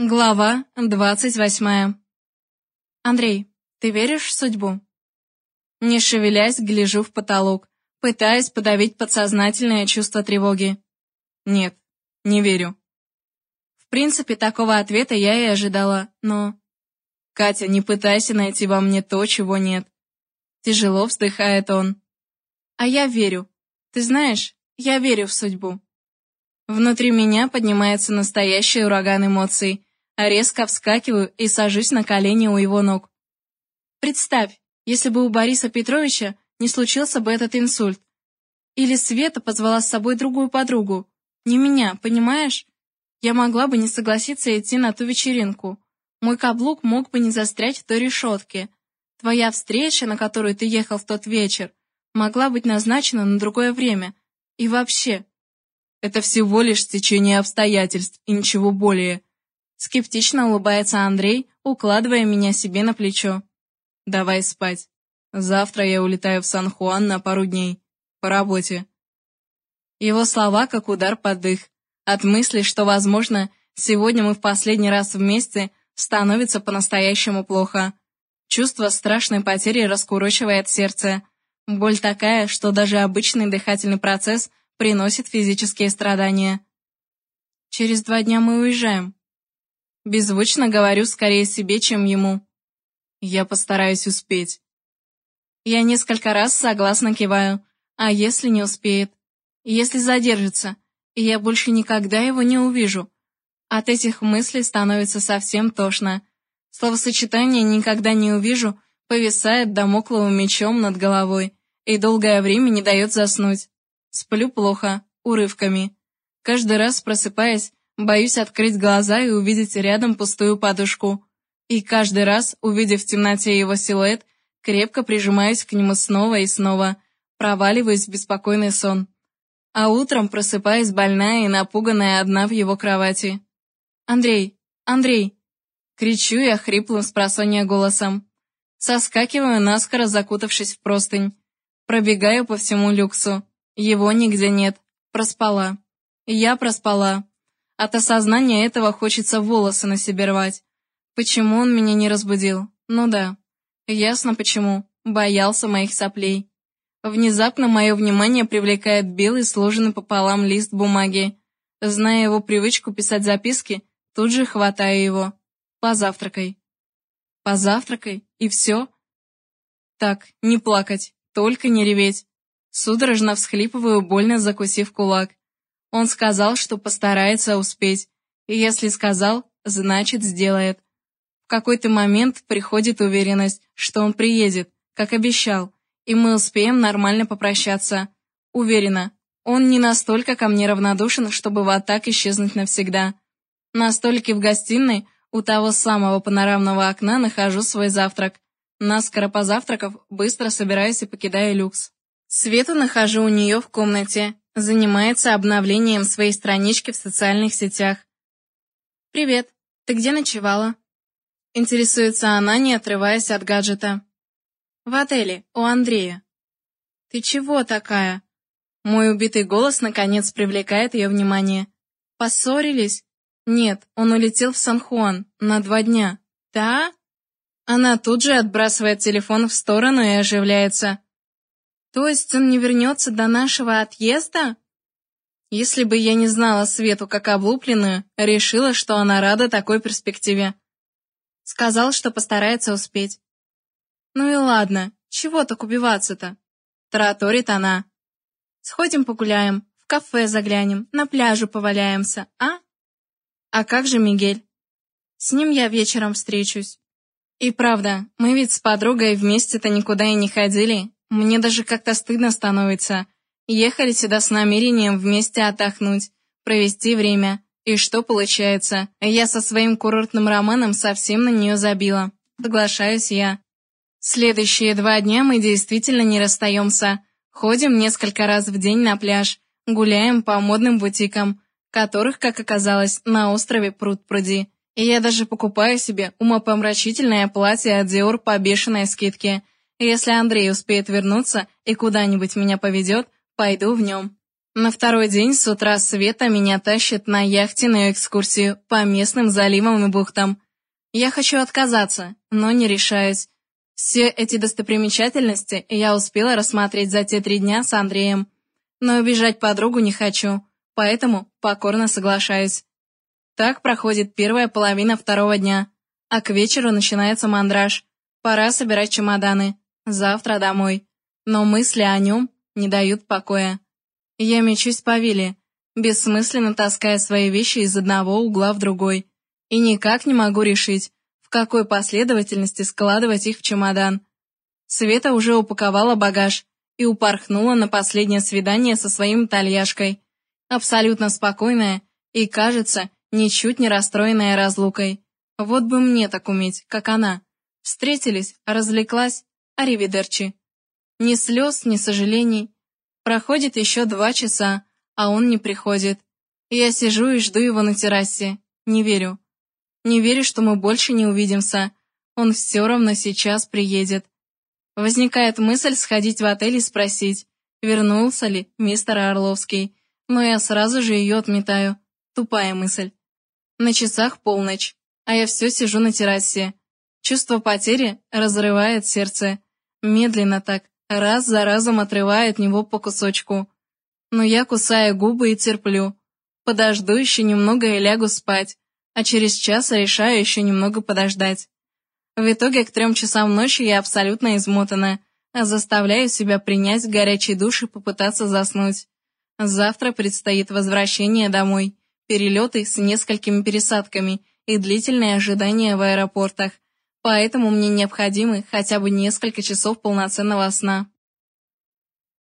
Глава двадцать восьмая. Андрей, ты веришь в судьбу? Не шевелясь, гляжу в потолок, пытаясь подавить подсознательное чувство тревоги. Нет, не верю. В принципе, такого ответа я и ожидала, но... Катя, не пытайся найти во мне то, чего нет. Тяжело вздыхает он. А я верю. Ты знаешь, я верю в судьбу. Внутри меня поднимается настоящий ураган эмоций — резко вскакиваю и сажусь на колени у его ног. Представь, если бы у Бориса Петровича не случился бы этот инсульт. Или Света позвала с собой другую подругу. Не меня, понимаешь? Я могла бы не согласиться идти на ту вечеринку. Мой каблук мог бы не застрять в той решетке. Твоя встреча, на которую ты ехал в тот вечер, могла быть назначена на другое время. И вообще... Это всего лишь стечение обстоятельств и ничего более. Скептично улыбается Андрей, укладывая меня себе на плечо. «Давай спать. Завтра я улетаю в Сан-Хуан на пару дней. По работе». Его слова как удар под дых. От мысли, что, возможно, сегодня мы в последний раз вместе, становится по-настоящему плохо. Чувство страшной потери раскурочивает сердце. Боль такая, что даже обычный дыхательный процесс приносит физические страдания. Через два дня мы уезжаем. Беззвучно говорю скорее себе, чем ему. Я постараюсь успеть. Я несколько раз согласно киваю. А если не успеет? Если задержится, я больше никогда его не увижу? От этих мыслей становится совсем тошно. Словосочетание «никогда не увижу» повисает домокловым мечом над головой и долгое время не дает заснуть. Сплю плохо, урывками. Каждый раз просыпаясь, Боюсь открыть глаза и увидеть рядом пустую подушку. И каждый раз, увидев в темноте его силуэт, крепко прижимаюсь к нему снова и снова, проваливаюсь в беспокойный сон. А утром просыпаюсь больная и напуганная одна в его кровати. «Андрей! Андрей!» Кричу я хриплым с голосом. Соскакиваю, наскоро закутавшись в простынь. Пробегаю по всему люксу. Его нигде нет. Проспала. Я проспала. От осознания этого хочется волосы на себе рвать. Почему он меня не разбудил? Ну да. Ясно почему. Боялся моих соплей. Внезапно мое внимание привлекает белый сложенный пополам лист бумаги. Зная его привычку писать записки, тут же хватаю его. Позавтракай. Позавтракай? И все? Так, не плакать, только не реветь. Судорожно всхлипываю, больно закусив кулак. Он сказал, что постарается успеть, и если сказал, значит сделает. В какой-то момент приходит уверенность, что он приедет, как обещал, и мы успеем нормально попрощаться. Уверена, он не настолько ко мне равнодушен, чтобы вот так исчезнуть навсегда. На столике в гостиной у того самого панорамного окна нахожу свой завтрак. Наскоро позавтракав, быстро собираюсь и покидаю люкс. Свету нахожу у нее в комнате, Занимается обновлением своей странички в социальных сетях. «Привет, ты где ночевала?» Интересуется она, не отрываясь от гаджета. «В отеле, у Андрея». «Ты чего такая?» Мой убитый голос, наконец, привлекает ее внимание. «Поссорились?» «Нет, он улетел в Сан-Хуан на два дня». «Да?» Она тут же отбрасывает телефон в сторону и оживляется. То есть он не вернется до нашего отъезда? Если бы я не знала Свету как облупленную, решила, что она рада такой перспективе. Сказал, что постарается успеть. Ну и ладно, чего так убиваться-то? Тараторит она. Сходим погуляем, в кафе заглянем, на пляжу поваляемся, а? А как же Мигель? С ним я вечером встречусь. И правда, мы ведь с подругой вместе-то никуда и не ходили, мне даже как-то стыдно становится. Ехали сюда с намерением вместе отдохнуть, провести время. И что получается? Я со своим курортным романом совсем на нее забила. Соглашаюсь я. Следующие два дня мы действительно не расстаемся. Ходим несколько раз в день на пляж, гуляем по модным бутикам, которых, как оказалось, на острове пруд-пруди. И я даже покупаю себе умопомрачительное платье от Dior по бешеной скидке – если Андрей успеет вернуться и куда-нибудь меня поведет, пойду в нем. На второй день с утра Света меня тащит на яхте на экскурсию по местным заливам и бухтам. Я хочу отказаться, но не решаюсь. Все эти достопримечательности я успела рассмотреть за те три дня с Андреем. Но убежать подругу не хочу, поэтому покорно соглашаюсь. Так проходит первая половина второго дня, а к вечеру начинается мандраж. Пора собирать чемоданы. Завтра домой. Но мысли о нем не дают покоя. Я мечусь по вилле, бессмысленно таская свои вещи из одного угла в другой. И никак не могу решить, в какой последовательности складывать их в чемодан. Света уже упаковала багаж и упорхнула на последнее свидание со своим итальяшкой. Абсолютно спокойная и, кажется, ничуть не расстроенная разлукой. Вот бы мне так уметь, как она. Встретились, развлеклась, аривидерчи. Ни слез, ни сожалений. Проходит еще два часа, а он не приходит. Я сижу и жду его на террасе. Не верю. Не верю, что мы больше не увидимся. Он все равно сейчас приедет. Возникает мысль сходить в отель и спросить, вернулся ли мистер Орловский, но я сразу же ее отметаю. Тупая мысль. На часах полночь, а я все сижу на террасе. Чувство потери разрывает сердце. Медленно так, раз за разом отрывая от него по кусочку. Но я кусаю губы и терплю. Подожду еще немного и лягу спать а через час решаю еще немного подождать. В итоге к трем часам ночи я абсолютно измотана, а заставляю себя принять горячий душ и попытаться заснуть. Завтра предстоит возвращение домой, перелеты с несколькими пересадками и длительное ожидание в аэропортах, поэтому мне необходимы хотя бы несколько часов полноценного сна.